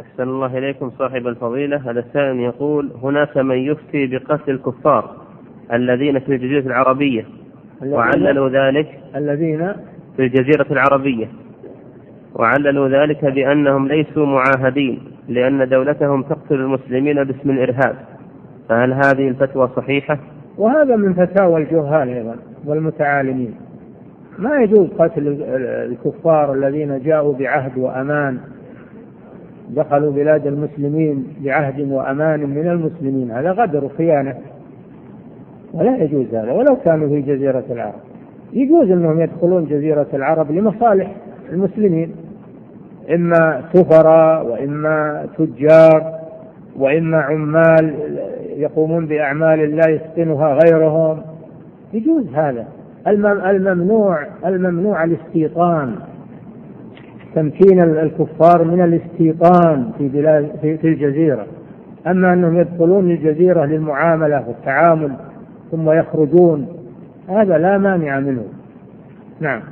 أحسن الله إليكم صاحب الفضيلة. هذا السائل يقول هناك من يفتي بقتل الكفار الذين في الجزيرة العربية وعللوا ذلك الذين في الجزيرة العربية وعللوا ذلك بأنهم ليسوا معاهدين لأن دولتهم تقتل المسلمين باسم الإرهاب. فهل هذه الفتوى صحيحة؟ وهذا من فتاوى الجهال أيضا والمتعالمين. ما يجوز قتل الكفار الذين جاءوا بعهد وأمان دخلوا بلاد المسلمين بعهد وأمان من المسلمين هذا غدر وخيانة. ولا يجوز هذا ولو كانوا في جزيرة العرب. يجوز أنهم يدخلون جزيرة العرب لمصالح المسلمين. إما سفراء وإما تجار وإما عمال يقومون بأعمال لا يتقنها غيرهم. يجوز هذا. الممنوع الممنوع الاستيطان. تمكين الكفار من الاستيطان في بلاد في الجزيرة. أما أنهم يدخلون الجزيرة للمعاملة والتعامل ثم يخرجون هذا لا مانع منه. نعم.